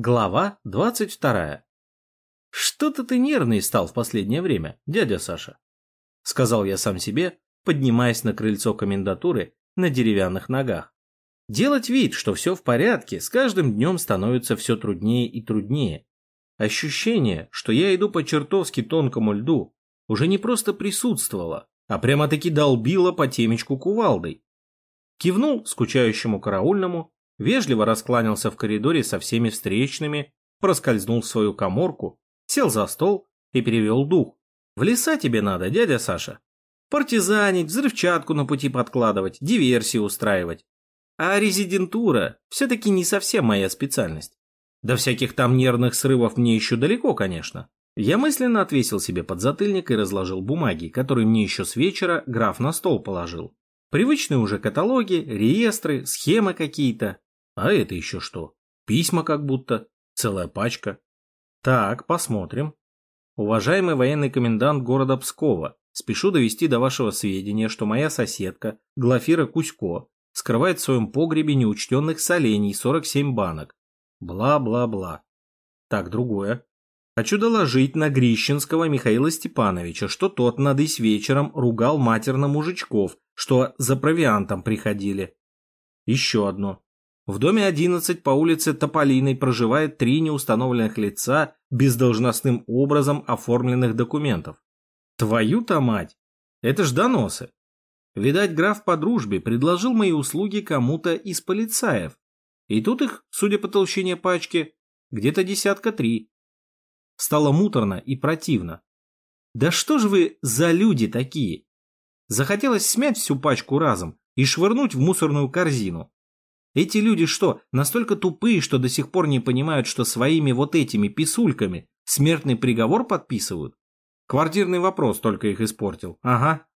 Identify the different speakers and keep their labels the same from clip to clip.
Speaker 1: Глава двадцать вторая. «Что-то ты нервный стал в последнее время, дядя Саша», — сказал я сам себе, поднимаясь на крыльцо комендатуры на деревянных ногах. Делать вид, что все в порядке, с каждым днем становится все труднее и труднее. Ощущение, что я иду по чертовски тонкому льду, уже не просто присутствовало, а прямо-таки долбило по темечку кувалдой. Кивнул скучающему караульному, вежливо раскланялся в коридоре со всеми встречными, проскользнул в свою коморку, сел за стол и перевел дух. «В леса тебе надо, дядя Саша. Партизанить, взрывчатку на пути подкладывать, диверсии устраивать. А резидентура все-таки не совсем моя специальность. До всяких там нервных срывов мне еще далеко, конечно». Я мысленно отвесил себе подзатыльник и разложил бумаги, которые мне еще с вечера граф на стол положил. Привычные уже каталоги, реестры, схемы какие-то. А это еще что? Письма как будто. Целая пачка. Так, посмотрим. Уважаемый военный комендант города Пскова, спешу довести до вашего сведения, что моя соседка, Глафира Кузько, скрывает в своем погребе неучтенных солений 47 банок. Бла-бла-бла. Так, другое. Хочу доложить на Грищенского Михаила Степановича, что тот надысь вечером ругал матерно мужичков, что за провиантом приходили. Еще одно. В доме 11 по улице Тополиной проживает три неустановленных лица без должностным образом оформленных документов. Твою-то мать! Это ж доносы. Видать, граф по дружбе предложил мои услуги кому-то из полицаев. И тут их, судя по толщине пачки, где-то десятка три. Стало муторно и противно. Да что же вы за люди такие? Захотелось смять всю пачку разом и швырнуть в мусорную корзину. Эти люди что, настолько тупые, что до сих пор не понимают, что своими вот этими писульками смертный приговор подписывают? Квартирный вопрос только их испортил. Ага.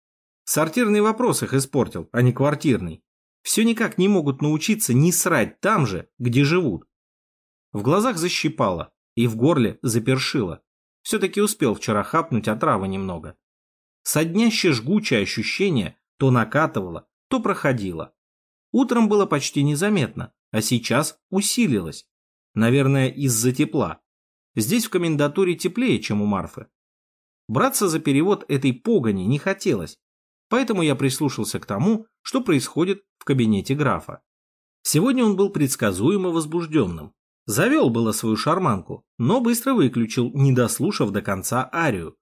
Speaker 1: Сортирный вопрос их испортил, а не квартирный. Все никак не могут научиться не срать там же, где живут. В глазах защипало и в горле запершило. Все-таки успел вчера хапнуть отравы немного. Соднящее жгучее ощущение то накатывало, то проходило. Утром было почти незаметно, а сейчас усилилось. Наверное, из-за тепла. Здесь в комендатуре теплее, чем у Марфы. Браться за перевод этой погони не хотелось, поэтому я прислушался к тому, что происходит в кабинете графа. Сегодня он был предсказуемо возбужденным. Завел было свою шарманку, но быстро выключил, не дослушав до конца арию.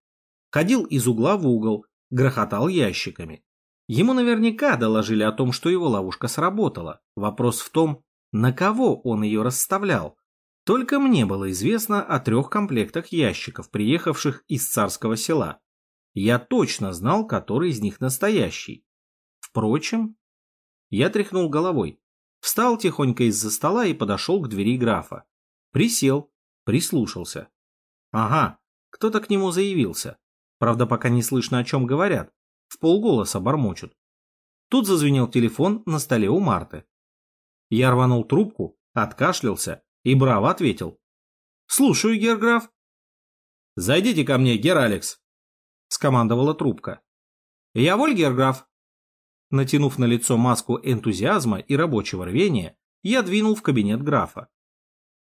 Speaker 1: Ходил из угла в угол, грохотал ящиками. Ему наверняка доложили о том, что его ловушка сработала. Вопрос в том, на кого он ее расставлял. Только мне было известно о трех комплектах ящиков, приехавших из царского села. Я точно знал, который из них настоящий. Впрочем, я тряхнул головой, встал тихонько из-за стола и подошел к двери графа. Присел, прислушался. Ага, кто-то к нему заявился. Правда, пока не слышно, о чем говорят в полголоса бормочут. Тут зазвенел телефон на столе у Марты. Я рванул трубку, откашлялся и браво ответил. «Слушаю, герграф». «Зайдите ко мне, гер Алекс», — скомандовала трубка. «Я воль, герграф». Натянув на лицо маску энтузиазма и рабочего рвения, я двинул в кабинет графа.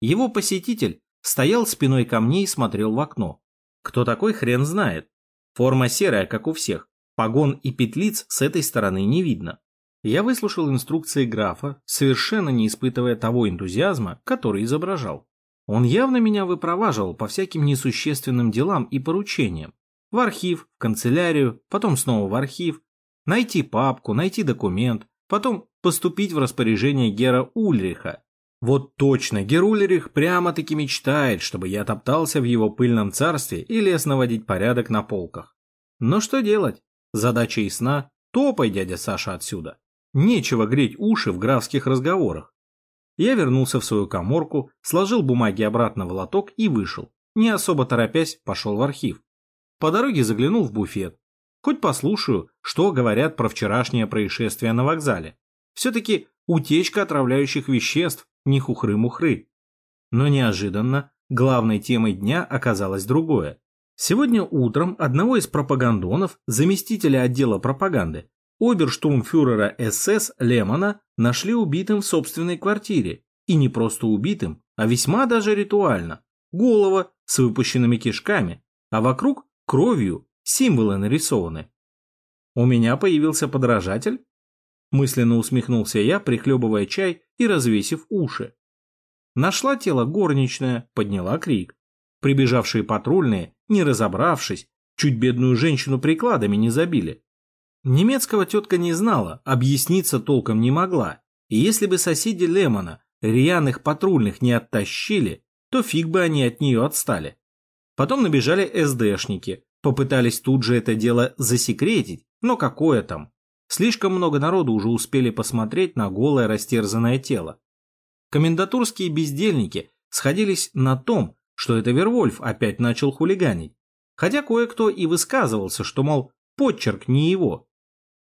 Speaker 1: Его посетитель стоял спиной ко мне и смотрел в окно. Кто такой, хрен знает. Форма серая, как у всех, Погон и петлиц с этой стороны не видно. Я выслушал инструкции графа, совершенно не испытывая того энтузиазма, который изображал. Он явно меня выпроваживал по всяким несущественным делам и поручениям. В архив, в канцелярию, потом снова в архив, найти папку, найти документ, потом поступить в распоряжение Гера Ульриха. Вот точно, Гер Ульрих прямо-таки мечтает, чтобы я топтался в его пыльном царстве и лез наводить порядок на полках. Но что делать? Задача ясна, топай, дядя Саша, отсюда. Нечего греть уши в графских разговорах. Я вернулся в свою коморку, сложил бумаги обратно в лоток и вышел. Не особо торопясь, пошел в архив. По дороге заглянул в буфет. Хоть послушаю, что говорят про вчерашнее происшествие на вокзале. Все-таки утечка отравляющих веществ, не хухры-мухры. Но неожиданно главной темой дня оказалось другое. Сегодня утром одного из пропагандонов, заместителя отдела пропаганды, оберштурмфюрера СС Лемона нашли убитым в собственной квартире, И не просто убитым, а весьма даже ритуально. Голова с выпущенными кишками, а вокруг кровью символы нарисованы. У меня появился подражатель? Мысленно усмехнулся я, прихлебывая чай и развесив уши. Нашла тело горничная, подняла крик. Прибежавшие патрульные, не разобравшись, чуть бедную женщину прикладами не забили. Немецкого тетка не знала, объясниться толком не могла, и если бы соседи Лемона рьяных патрульных не оттащили, то фиг бы они от нее отстали. Потом набежали СДшники, попытались тут же это дело засекретить, но какое там. Слишком много народу уже успели посмотреть на голое растерзанное тело. Комендатурские бездельники сходились на том, что это Вервольф опять начал хулиганить. Хотя кое-кто и высказывался, что, мол, подчерк не его.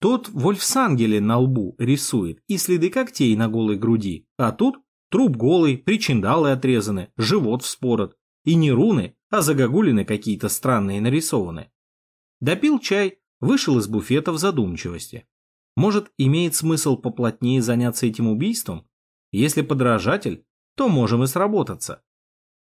Speaker 1: Тот Вольфсангеле на лбу рисует и следы когтей на голой груди, а тут труп голый, причиндалы отрезаны, живот вспорот. И не руны, а загогулины какие-то странные нарисованы. Допил чай, вышел из буфета в задумчивости. Может, имеет смысл поплотнее заняться этим убийством? Если подражатель, то можем и сработаться.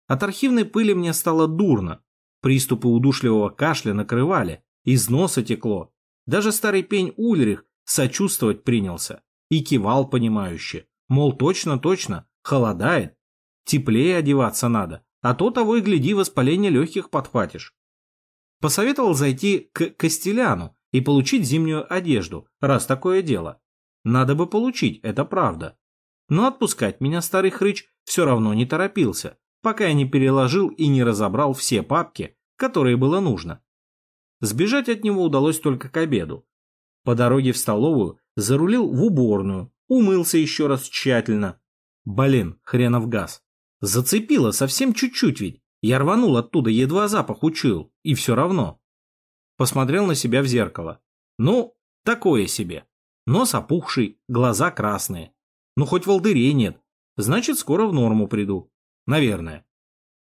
Speaker 1: От архивной пыли мне стало дурно. Приступы удушливого кашля накрывали, из носа текло. Даже старый пень Ульрих сочувствовать принялся и кивал понимающе, мол, точно-точно, холодает, теплее одеваться надо, а то того и гляди воспаление легких подхватишь. Посоветовал зайти к Костеляну и получить зимнюю одежду, раз такое дело. Надо бы получить, это правда. Но отпускать меня старый хрыч все равно не торопился, пока я не переложил и не разобрал все папки, которые было нужно. Сбежать от него удалось только к обеду. По дороге в столовую зарулил в уборную, умылся еще раз тщательно. Блин, хренов газ. Зацепило совсем чуть-чуть ведь. Я рванул оттуда, едва запах учуял, и все равно. Посмотрел на себя в зеркало. Ну, такое себе. Нос опухший, глаза красные. Ну, хоть волдырей нет. Значит, скоро в норму приду. Наверное.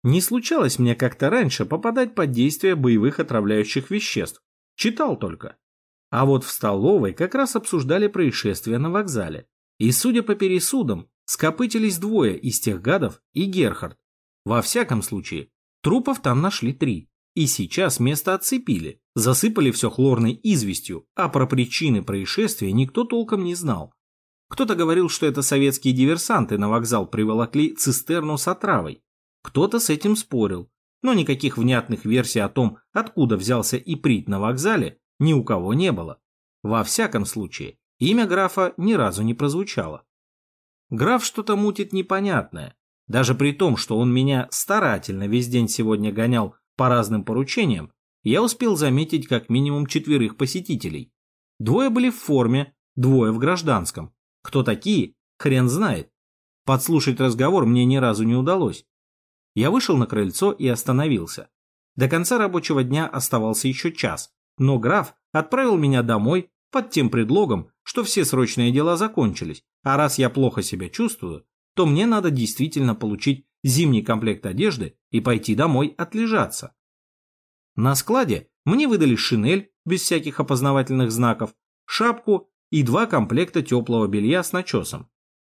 Speaker 1: Не случалось мне как-то раньше попадать под действие боевых отравляющих веществ. Читал только. А вот в столовой как раз обсуждали происшествие на вокзале. И, судя по пересудам, скопытились двое из тех гадов и Герхард. Во всяком случае, трупов там нашли три. И сейчас место отцепили, засыпали все хлорной известью, а про причины происшествия никто толком не знал. Кто-то говорил, что это советские диверсанты на вокзал приволокли цистерну с отравой. Кто-то с этим спорил, но никаких внятных версий о том, откуда взялся иприт на вокзале, ни у кого не было. Во всяком случае, имя графа ни разу не прозвучало. Граф что-то мутит непонятное, даже при том, что он меня старательно весь день сегодня гонял по разным поручениям, я успел заметить как минимум четверых посетителей. Двое были в форме, двое в гражданском. Кто такие, хрен знает. Подслушать разговор мне ни разу не удалось. Я вышел на крыльцо и остановился. До конца рабочего дня оставался еще час, но граф отправил меня домой под тем предлогом, что все срочные дела закончились, а раз я плохо себя чувствую, то мне надо действительно получить зимний комплект одежды и пойти домой отлежаться. На складе мне выдали шинель без всяких опознавательных знаков, шапку и два комплекта теплого белья с начесом.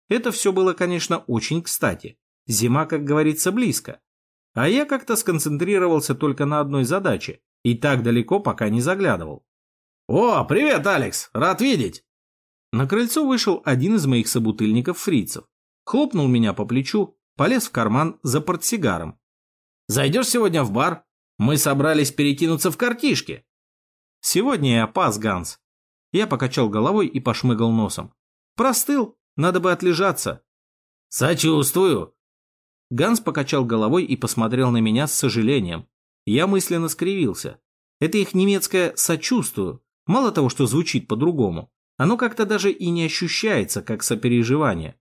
Speaker 1: Это все было, конечно, очень кстати. Зима, как говорится, близко. А я как-то сконцентрировался только на одной задаче и так далеко пока не заглядывал. «О, привет, Алекс! Рад видеть!» На крыльцо вышел один из моих собутыльников-фрицев. Хлопнул меня по плечу, полез в карман за портсигаром. «Зайдешь сегодня в бар? Мы собрались перекинуться в картишки». «Сегодня я пас, Ганс». Я покачал головой и пошмыгал носом. «Простыл, надо бы отлежаться».
Speaker 2: «Сочувствую».
Speaker 1: Ганс покачал головой и посмотрел на меня с сожалением. Я мысленно скривился. Это их немецкое «сочувствую». Мало того, что звучит по-другому, оно как-то даже и не ощущается, как сопереживание.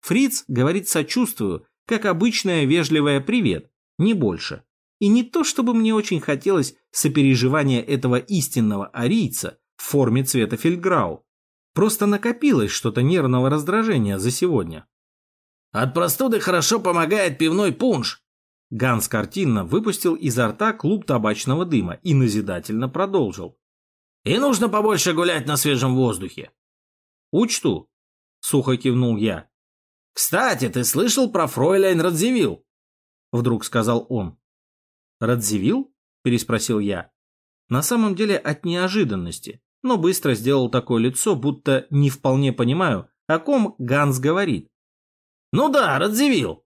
Speaker 1: Фриц говорит «сочувствую», как обычное вежливое «привет», не больше. И не то, чтобы мне очень хотелось сопереживания этого истинного арийца в форме цвета фельдграу. Просто накопилось что-то нервного раздражения за сегодня.
Speaker 2: «От простуды хорошо помогает пивной пунш!»
Speaker 1: Ганс картинно выпустил изо рта клуб табачного дыма и назидательно продолжил.
Speaker 2: И нужно побольше гулять на свежем воздухе.
Speaker 1: Учту, сухо кивнул я.
Speaker 2: «Кстати, ты слышал про фройляйн Радзивилл?»
Speaker 1: Вдруг сказал он. «Радзивилл?» – переспросил я. На самом деле от неожиданности, но быстро сделал такое лицо, будто не вполне понимаю, о ком Ганс говорит.
Speaker 2: «Ну да, Радзивилл!»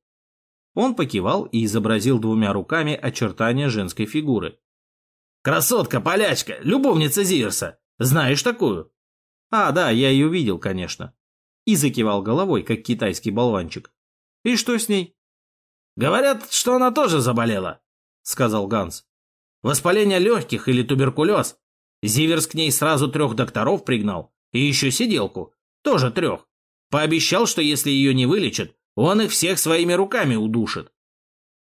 Speaker 1: Он покивал и изобразил двумя руками очертания женской фигуры.
Speaker 2: «Красотка-полячка, любовница Зирса. Знаешь такую?»
Speaker 1: «А, да, я ее видел, конечно». И закивал головой, как китайский болванчик. «И что с ней?»
Speaker 2: «Говорят, что она тоже заболела», — сказал Ганс. «Воспаление легких или туберкулез. Зиверс к ней сразу трех докторов пригнал. И еще сиделку. Тоже трех. Пообещал, что если ее не вылечат, он их всех своими руками удушит».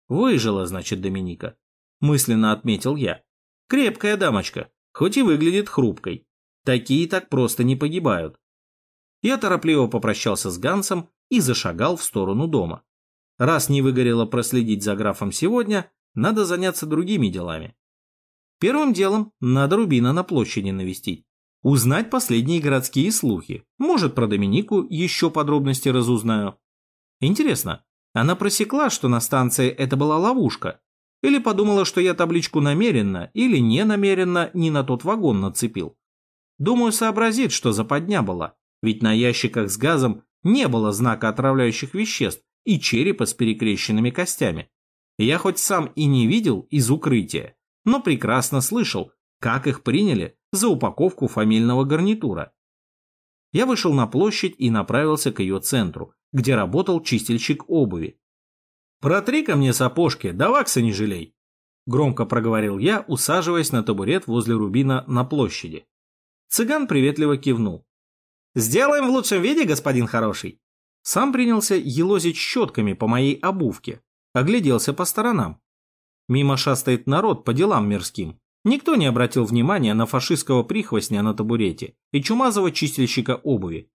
Speaker 1: «Выжила, значит, Доминика», — мысленно отметил я. «Крепкая дамочка, хоть и выглядит хрупкой. Такие так просто не погибают». Я торопливо попрощался с Гансом и зашагал в сторону дома. Раз не выгорело проследить за графом сегодня, надо заняться другими делами. Первым делом надо Рубина на площади навестить. Узнать последние городские слухи. Может, про Доминику еще подробности разузнаю. Интересно, она просекла, что на станции это была ловушка? Или подумала, что я табличку намеренно или не намеренно не на тот вагон нацепил? Думаю, сообразит, что западня была, ведь на ящиках с газом не было знака отравляющих веществ, и черепа с перекрещенными костями. Я хоть сам и не видел из укрытия, но прекрасно слышал, как их приняли за упаковку фамильного гарнитура. Я вышел на площадь и направился к ее центру, где работал чистильщик обуви. «Протри ко мне сапожки, да вакса не жалей!» Громко проговорил я, усаживаясь на табурет возле Рубина на площади. Цыган приветливо кивнул. «Сделаем в лучшем виде, господин хороший!» Сам принялся елозить щетками по моей обувке, огляделся по сторонам. Мимо шастает народ по делам мирским. Никто не обратил внимания на фашистского прихвостня на табурете и чумазого чистильщика обуви.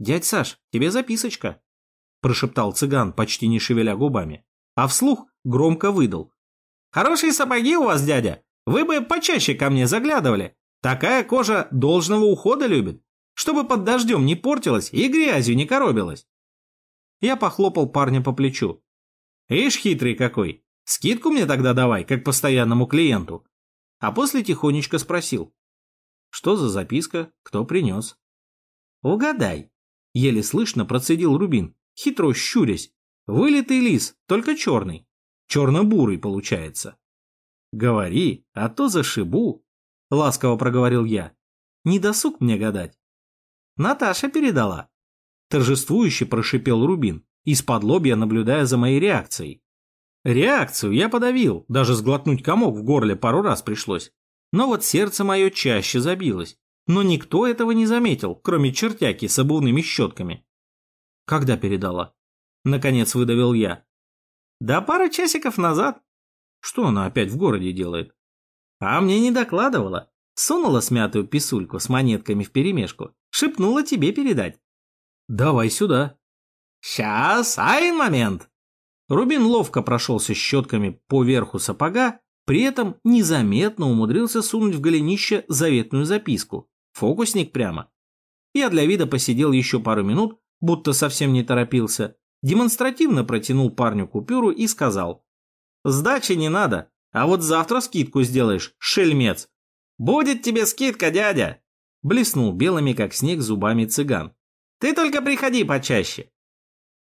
Speaker 1: «Дядь Саш, тебе записочка», – прошептал цыган, почти не шевеля губами, а вслух громко выдал. «Хорошие сапоги у вас, дядя, вы бы почаще ко мне заглядывали. Такая кожа должного ухода любит чтобы под дождем не портилась и грязью не коробилась. Я похлопал парня по плечу. Ишь, хитрый какой, скидку мне тогда давай, как постоянному клиенту. А после тихонечко спросил. Что за записка, кто принес? Угадай. Еле слышно процедил Рубин, хитро щурясь. Вылитый лис, только черный. Черно-бурый получается. Говори, а то зашибу. Ласково проговорил я. Не досуг мне гадать. Наташа передала. Торжествующе прошипел Рубин, из-под лобья наблюдая за моей реакцией. Реакцию я подавил, даже сглотнуть комок в горле пару раз пришлось. Но вот сердце мое чаще забилось. Но никто этого не заметил, кроме чертяки с обувными щетками. Когда передала? Наконец выдавил я. Да пара часиков назад. Что она опять в городе делает? А мне не докладывала. Сунула смятую писульку с монетками вперемешку Шепнула тебе передать. Давай сюда. Сейчас, айн момент. Рубин ловко прошелся щетками по верху сапога, при этом незаметно умудрился сунуть в голенище заветную записку. Фокусник прямо. Я для вида посидел еще пару минут, будто совсем не торопился, демонстративно протянул парню купюру и сказал. «Сдачи не надо, а вот завтра скидку сделаешь, шельмец. Будет тебе скидка, дядя!» Блеснул белыми, как снег, зубами цыган. «Ты только приходи почаще!»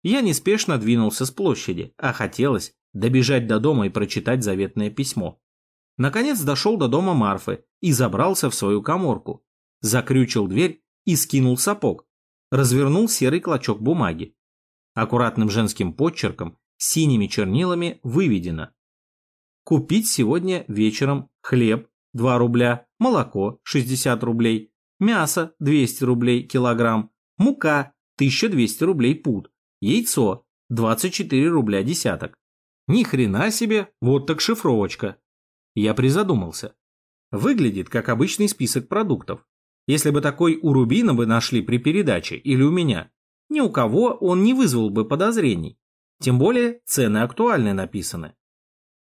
Speaker 1: Я неспешно двинулся с площади, а хотелось добежать до дома и прочитать заветное письмо. Наконец дошел до дома Марфы и забрался в свою коморку. Закрючил дверь и скинул сапог. Развернул серый клочок бумаги. Аккуратным женским подчерком, синими чернилами выведено. Купить сегодня вечером хлеб 2 рубля, молоко 60 рублей, мясо 200 рублей килограмм, мука 1200 рублей пуд, яйцо 24 рубля десяток. Ни хрена себе, вот так шифровочка. Я призадумался. Выглядит как обычный список продуктов. Если бы такой у Рубина бы нашли при передаче или у меня, ни у кого он не вызвал бы подозрений. Тем более цены актуальны написаны.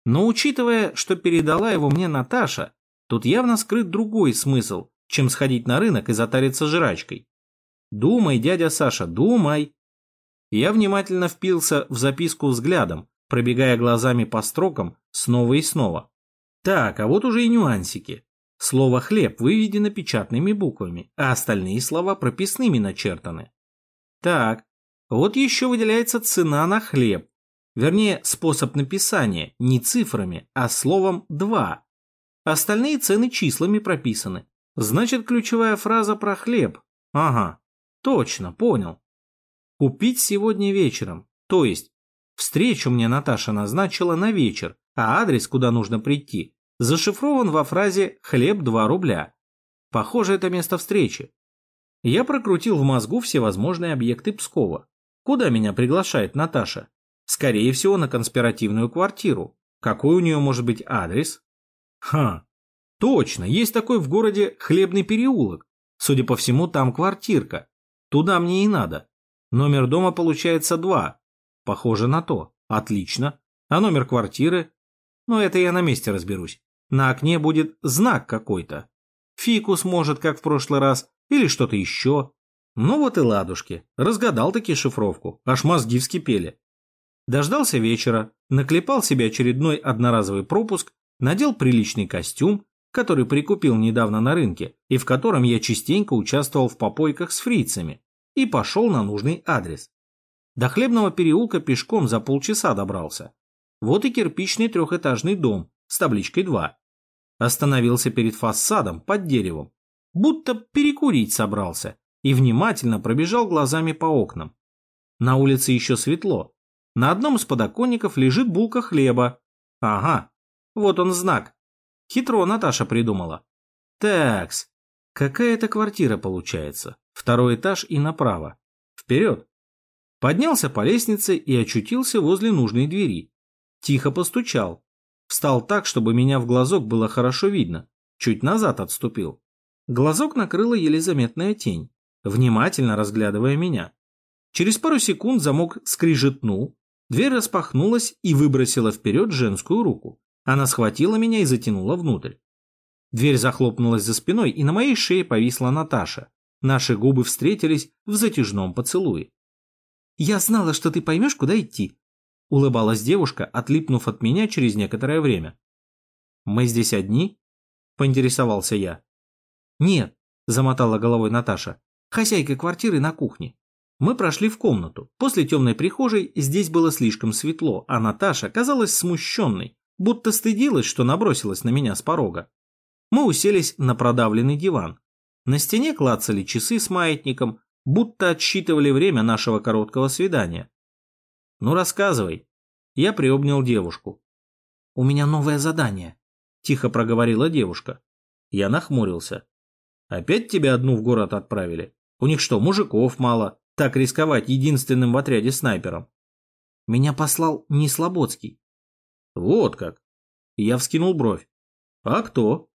Speaker 1: Но учитывая, что передала его мне Наташа, тут явно скрыт другой смысл, чем сходить на рынок и затариться жрачкой. Думай, дядя Саша, думай. Я внимательно впился в записку взглядом, пробегая глазами по строкам снова и снова. Так, а вот уже и нюансики. Слово «хлеб» выведено печатными буквами, а остальные слова прописными начертаны. Так, вот еще выделяется цена на хлеб. Вернее, способ написания не цифрами, а словом «два». Остальные цены числами прописаны. Значит, ключевая фраза про хлеб. Ага, точно, понял. Купить сегодня вечером. То есть, встречу мне Наташа назначила на вечер, а адрес, куда нужно прийти, зашифрован во фразе «хлеб 2 рубля». Похоже, это место встречи. Я прокрутил в мозгу все возможные объекты Пскова. Куда меня приглашает Наташа? Скорее всего, на конспиративную квартиру. Какой у нее может быть адрес? Ха, точно, есть такой в городе Хлебный переулок. Судя по всему, там квартирка. Туда мне и надо. Номер дома получается два. Похоже на то. Отлично. А номер квартиры? Ну, это я на месте разберусь. На окне будет знак какой-то. Фикус может, как в прошлый раз, или что-то еще. Ну вот и ладушки. Разгадал таки шифровку. Аж мозги вскипели. Дождался вечера, наклепал себе очередной одноразовый пропуск, надел приличный костюм, который прикупил недавно на рынке и в котором я частенько участвовал в попойках с фрицами, и пошел на нужный адрес. До хлебного переулка пешком за полчаса добрался. Вот и кирпичный трехэтажный дом с табличкой 2. Остановился перед фасадом под деревом, будто перекурить собрался, и внимательно пробежал глазами по окнам. На улице еще светло. На одном из подоконников лежит булка хлеба. Ага, вот он знак. Хитро Наташа придумала. Такс, какая это квартира получается? Второй этаж и направо. Вперед. Поднялся по лестнице и очутился возле нужной двери. Тихо постучал. Встал так, чтобы меня в глазок было хорошо видно. Чуть назад отступил. Глазок накрыла еле заметная тень, внимательно разглядывая меня. Через пару секунд замок скрижетнул, дверь распахнулась и выбросила вперед женскую руку. Она схватила меня и затянула внутрь. Дверь захлопнулась за спиной, и на моей шее повисла Наташа. Наши губы встретились в затяжном поцелуе. «Я знала, что ты поймешь, куда идти», — улыбалась девушка, отлипнув от меня через некоторое время. «Мы здесь одни?» — поинтересовался я. «Нет», — замотала головой Наташа, — «хозяйка квартиры на кухне». Мы прошли в комнату. После темной прихожей здесь было слишком светло, а Наташа казалась смущенной, будто стыдилась, что набросилась на меня с порога. Мы уселись на продавленный диван. На стене клацали часы с маятником, будто отсчитывали время нашего короткого свидания. «Ну, рассказывай». Я приобнял девушку. «У меня новое задание», — тихо проговорила девушка. Я нахмурился. «Опять тебя одну в город отправили? У них что, мужиков мало? Так рисковать единственным в отряде снайпером?» «Меня послал не Слободский. Вот как. Я вскинул бровь. А кто?